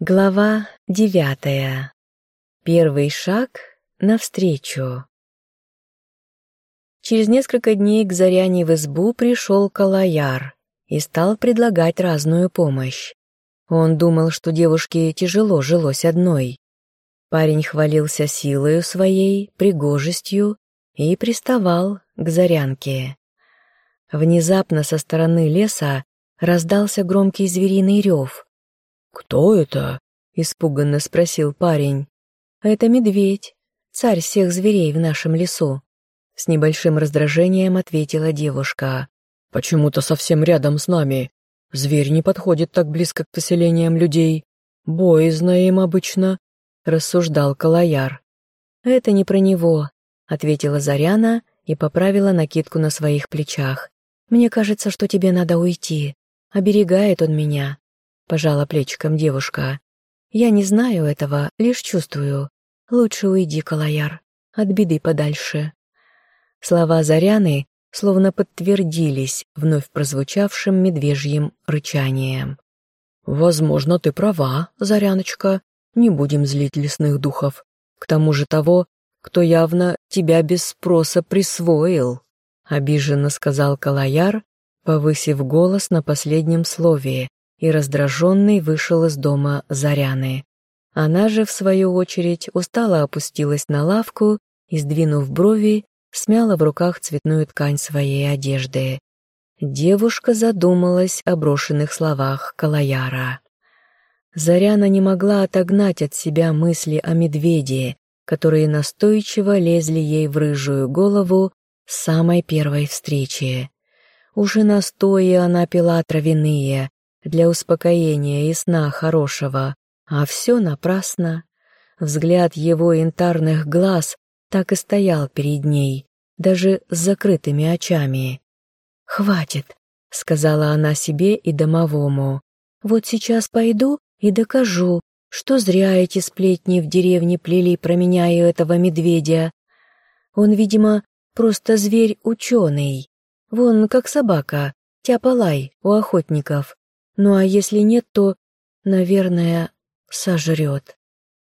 Глава девятая. Первый шаг навстречу. Через несколько дней к Заряне в избу пришел Калаяр и стал предлагать разную помощь. Он думал, что девушке тяжело жилось одной. Парень хвалился силою своей, пригожестью и приставал к Зарянке. Внезапно со стороны леса раздался громкий звериный рев — «Кто это?» — испуганно спросил парень. «Это медведь, царь всех зверей в нашем лесу», — с небольшим раздражением ответила девушка. «Почему-то совсем рядом с нами. Зверь не подходит так близко к поселениям людей. Боязно им обычно», — рассуждал Калаяр. «Это не про него», — ответила Заряна и поправила накидку на своих плечах. «Мне кажется, что тебе надо уйти. Оберегает он меня пожала плечиком девушка. Я не знаю этого, лишь чувствую. Лучше уйди, Калаяр, от беды подальше. Слова Заряны словно подтвердились вновь прозвучавшим медвежьим рычанием. «Возможно, ты права, Заряночка. Не будем злить лесных духов. К тому же того, кто явно тебя без спроса присвоил», — обиженно сказал Калаяр, повысив голос на последнем слове, и раздраженный вышел из дома Заряны. Она же, в свою очередь, устало опустилась на лавку и, сдвинув брови, смяла в руках цветную ткань своей одежды. Девушка задумалась о брошенных словах Калаяра. Заряна не могла отогнать от себя мысли о медведе, которые настойчиво лезли ей в рыжую голову с самой первой встречи. Уже настои она пила травяные, для успокоения и сна хорошего, а все напрасно. Взгляд его янтарных глаз так и стоял перед ней, даже с закрытыми очами. «Хватит», — сказала она себе и домовому. «Вот сейчас пойду и докажу, что зря эти сплетни в деревне плели про меня и этого медведя. Он, видимо, просто зверь-ученый. Вон, как собака, тяпалай у охотников. Ну а если нет, то, наверное, сожрет.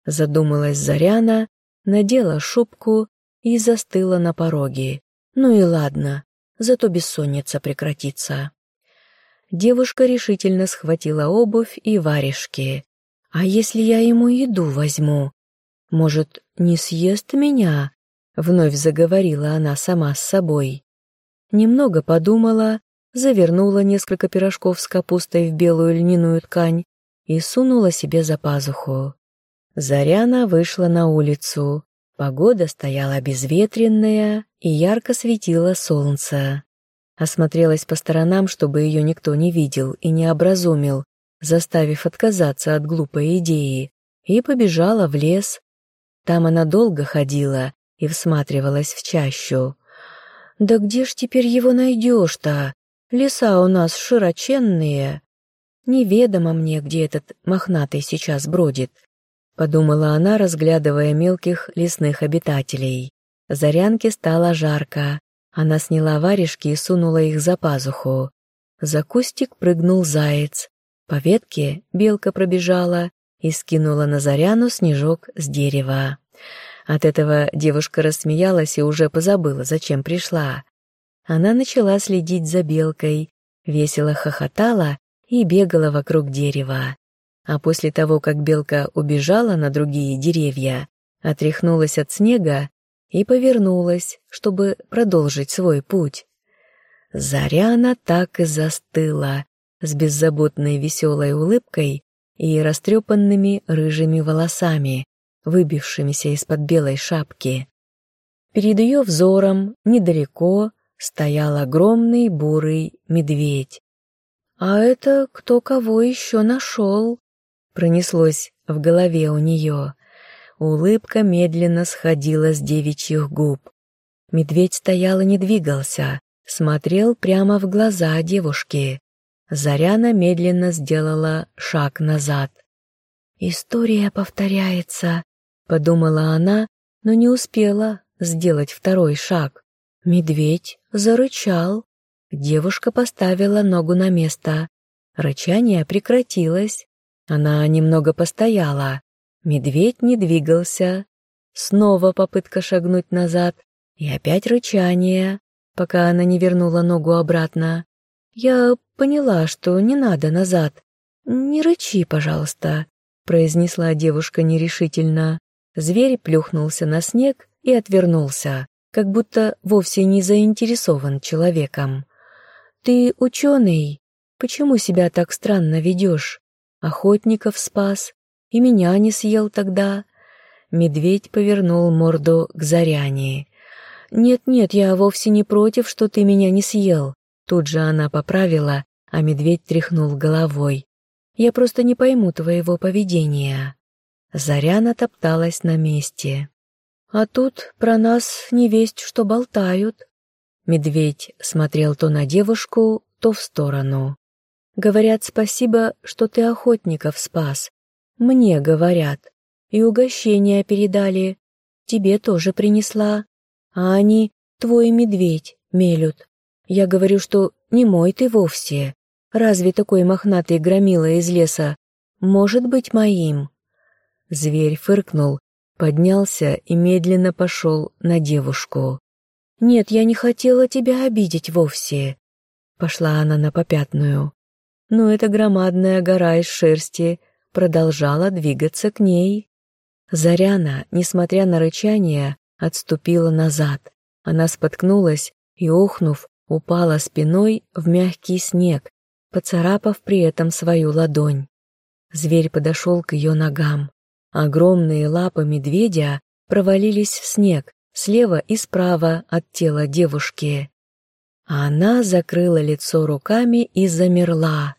Задумалась Заряна, надела шубку и застыла на пороге. Ну и ладно, зато бессонница прекратится. Девушка решительно схватила обувь и варежки. «А если я ему еду возьму? Может, не съест меня?» Вновь заговорила она сама с собой. Немного подумала завернула несколько пирожков с капустой в белую льняную ткань и сунула себе за пазуху. Заряна вышла на улицу. Погода стояла безветренная и ярко светило солнце. Осмотрелась по сторонам, чтобы ее никто не видел и не образумил, заставив отказаться от глупой идеи, и побежала в лес. Там она долго ходила и всматривалась в чащу. «Да где ж теперь его найдешь-то?» Леса у нас широченные. Неведомо мне, где этот мохнатый сейчас бродит, подумала она, разглядывая мелких лесных обитателей. Зарянке стало жарко. Она сняла варежки и сунула их за пазуху. За кустик прыгнул заяц. По ветке белка пробежала и скинула на Заряну снежок с дерева. От этого девушка рассмеялась и уже позабыла, зачем пришла она начала следить за белкой, весело хохотала и бегала вокруг дерева. А после того, как белка убежала на другие деревья, отряхнулась от снега и повернулась, чтобы продолжить свой путь. Заряна так и застыла, с беззаботной веселой улыбкой и растрепанными рыжими волосами, выбившимися из-под белой шапки. Перед ее взором, недалеко, стоял огромный бурый медведь. «А это кто кого еще нашел?» Пронеслось в голове у нее. Улыбка медленно сходила с девичьих губ. Медведь стоял и не двигался, смотрел прямо в глаза девушки. Заряна медленно сделала шаг назад. «История повторяется», — подумала она, но не успела сделать второй шаг. Медведь зарычал. Девушка поставила ногу на место. Рычание прекратилось. Она немного постояла. Медведь не двигался. Снова попытка шагнуть назад. И опять рычание, пока она не вернула ногу обратно. Я поняла, что не надо назад. «Не рычи, пожалуйста», — произнесла девушка нерешительно. Зверь плюхнулся на снег и отвернулся, как будто вовсе не заинтересован человеком. «Ты ученый. Почему себя так странно ведешь? Охотников спас, и меня не съел тогда». Медведь повернул морду к Заряне. «Нет-нет, я вовсе не против, что ты меня не съел». Тут же она поправила, а медведь тряхнул головой. «Я просто не пойму твоего поведения». Заряна топталась на месте. «А тут про нас не весть, что болтают». Медведь смотрел то на девушку, то в сторону. «Говорят, спасибо, что ты охотников спас. Мне говорят. И угощения передали. Тебе тоже принесла. А они твой медведь мелют. Я говорю, что не мой ты вовсе. Разве такой мохнатый громила из леса может быть моим?» Зверь фыркнул, поднялся и медленно пошел на девушку. «Нет, я не хотела тебя обидеть вовсе», — пошла она на попятную. Но эта громадная гора из шерсти продолжала двигаться к ней. Заряна, несмотря на рычание, отступила назад. Она споткнулась и, охнув, упала спиной в мягкий снег, поцарапав при этом свою ладонь. Зверь подошел к ее ногам. Огромные лапы медведя провалились в снег слева и справа от тела девушки. Она закрыла лицо руками и замерла.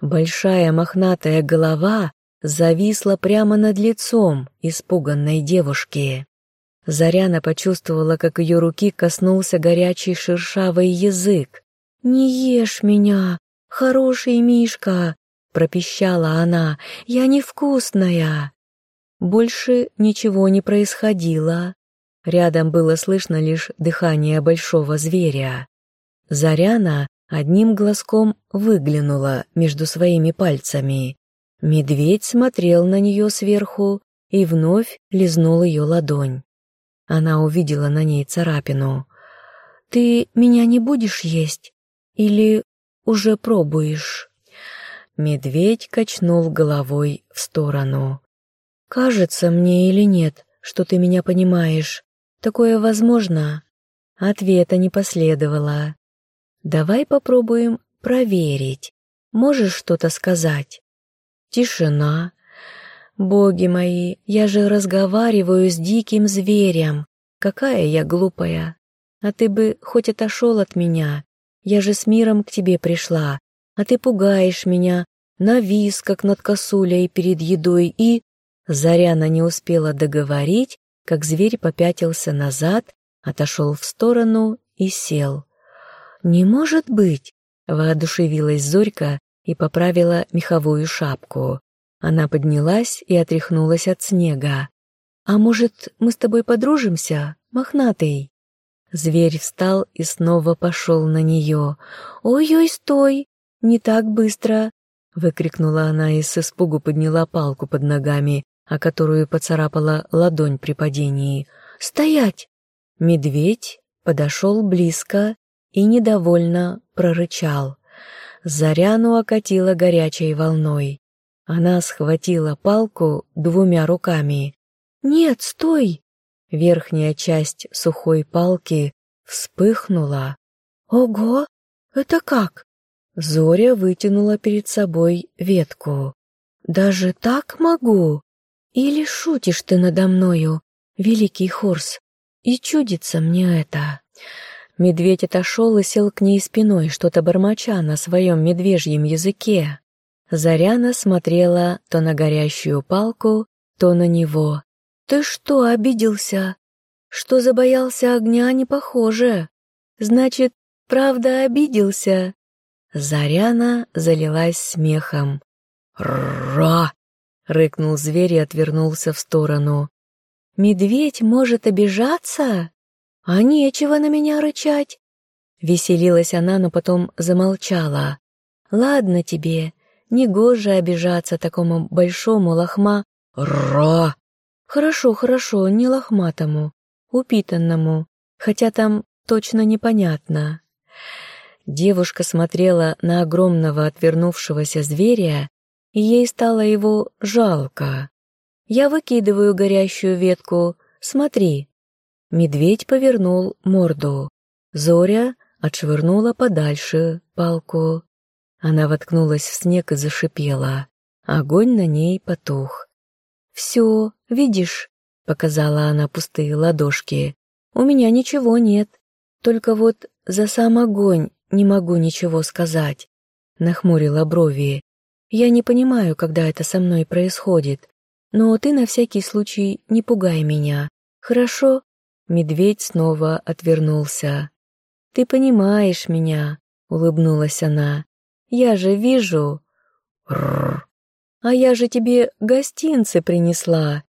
Большая мохнатая голова зависла прямо над лицом испуганной девушки. Заряна почувствовала, как ее руки коснулся горячий шершавый язык. «Не ешь меня, хороший Мишка!» — пропищала она. «Я невкусная!» Больше ничего не происходило. Рядом было слышно лишь дыхание большого зверя. Заряна одним глазком выглянула между своими пальцами. Медведь смотрел на нее сверху и вновь лизнул ее ладонь. Она увидела на ней царапину. «Ты меня не будешь есть? Или уже пробуешь?» Медведь качнул головой в сторону. «Кажется мне или нет, что ты меня понимаешь. Такое возможно?» Ответа не последовало. «Давай попробуем проверить. Можешь что-то сказать?» Тишина. «Боги мои, я же разговариваю с диким зверем. Какая я глупая. А ты бы хоть отошел от меня. Я же с миром к тебе пришла. А ты пугаешь меня, навис, как над косулей перед едой, и...» Заряна не успела договорить, как зверь попятился назад, отошел в сторону и сел. «Не может быть!» — воодушевилась Зорька и поправила меховую шапку. Она поднялась и отряхнулась от снега. «А может, мы с тобой подружимся, мохнатый?» Зверь встал и снова пошел на нее. «Ой-ой, стой! Не так быстро!» Выкрикнула она и с испугу подняла палку под ногами, о которую поцарапала ладонь при падении. «Стоять!» Медведь подошел близко и недовольно прорычал. Заряну окатила горячей волной. Она схватила палку двумя руками. «Нет, стой!» Верхняя часть сухой палки вспыхнула. «Ого! Это как?» Зоря вытянула перед собой ветку. «Даже так могу?» Или шутишь ты надо мною, великий Хорс, и чудится мне это?» Медведь отошел и сел к ней спиной, что-то бормоча на своем медвежьем языке. Заряна смотрела то на горящую палку, то на него. «Ты что, обиделся? Что забоялся огня, не похоже. Значит, правда обиделся?» Заряна залилась смехом. «Ра!» — рыкнул зверь и отвернулся в сторону. «Медведь может обижаться? А нечего на меня рычать!» Веселилась она, но потом замолчала. «Ладно тебе, Негоже обижаться такому большому лохма. Ра! Хорошо, хорошо, не лохматому, упитанному, хотя там точно непонятно. Девушка смотрела на огромного отвернувшегося зверя, и ей стало его жалко. Я выкидываю горящую ветку. Смотри. Медведь повернул морду. Зоря отшвырнула подальше палку. Она воткнулась в снег и зашипела. Огонь на ней потух. «Все, видишь?» — показала она пустые ладошки. «У меня ничего нет. Только вот за сам огонь не могу ничего сказать». Нахмурила брови. «Я не понимаю, когда это со мной происходит. Но ты на всякий случай не пугай меня. Хорошо?» Медведь снова отвернулся. «Ты понимаешь меня», — улыбнулась она. «Я же вижу». «Рррр! А я же тебе гостинцы принесла».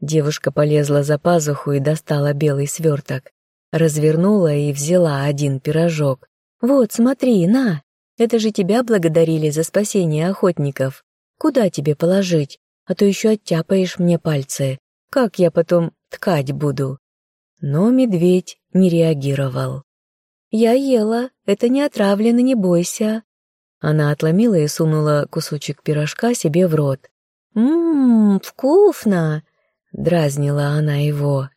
Девушка полезла за пазуху и достала белый сверток. Развернула и взяла один пирожок. «Вот, смотри, на! Это же тебя благодарили за спасение охотников. Куда тебе положить? а то еще оттяпаешь мне пальцы. Как я потом ткать буду?» Но медведь не реагировал. «Я ела, это не отравлено, не бойся». Она отломила и сунула кусочек пирожка себе в рот. «Ммм, вкусно!» — дразнила она его.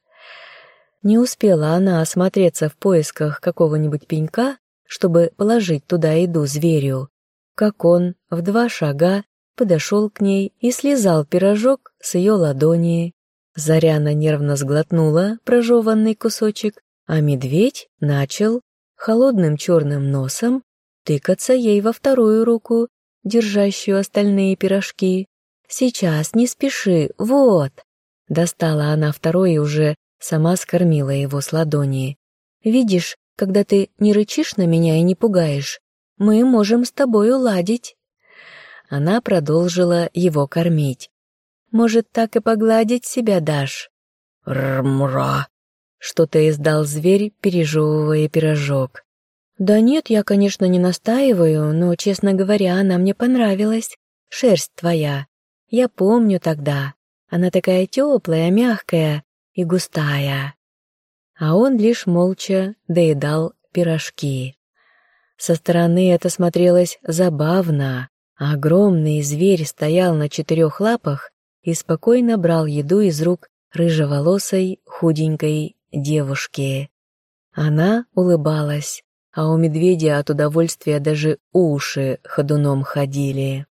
Не успела она осмотреться в поисках какого-нибудь пенька, чтобы положить туда еду зверю, как он в два шага подошел к ней и слезал пирожок с ее ладони. Заряна нервно сглотнула прожеванный кусочек, а медведь начал холодным черным носом тыкаться ей во вторую руку, держащую остальные пирожки. «Сейчас, не спеши, вот!» Достала она второй и уже сама скормила его с ладони. «Видишь, когда ты не рычишь на меня и не пугаешь, мы можем с тобой уладить» она продолжила его кормить. «Может, так и погладить себя дашь?» «Рмра!» — что-то издал зверь, пережевывая пирожок. «Да нет, я, конечно, не настаиваю, но, честно говоря, она мне понравилась. Шерсть твоя. Я помню тогда. Она такая теплая, мягкая и густая». А он лишь молча доедал пирожки. Со стороны это смотрелось забавно. Огромный зверь стоял на четырех лапах и спокойно брал еду из рук рыжеволосой, худенькой девушки. Она улыбалась, а у медведя от удовольствия даже уши ходуном ходили.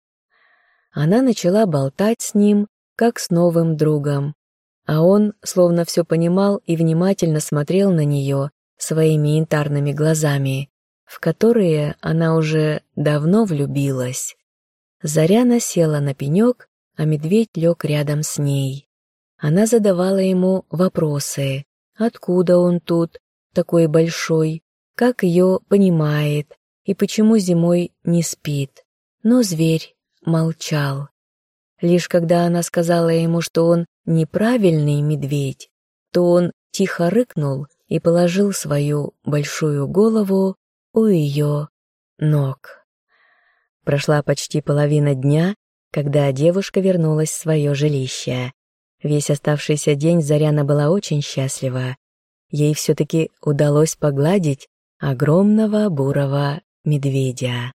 Она начала болтать с ним, как с новым другом, а он словно все понимал и внимательно смотрел на нее своими янтарными глазами, в которые она уже давно влюбилась. Заряна села на пенек, а медведь лег рядом с ней. Она задавала ему вопросы. Откуда он тут, такой большой, как ее понимает и почему зимой не спит. Но зверь молчал. Лишь когда она сказала ему, что он неправильный медведь, то он тихо рыкнул и положил свою большую голову у ее ног. Прошла почти половина дня, когда девушка вернулась в свое жилище. Весь оставшийся день Заряна была очень счастлива. Ей все-таки удалось погладить огромного бурого медведя.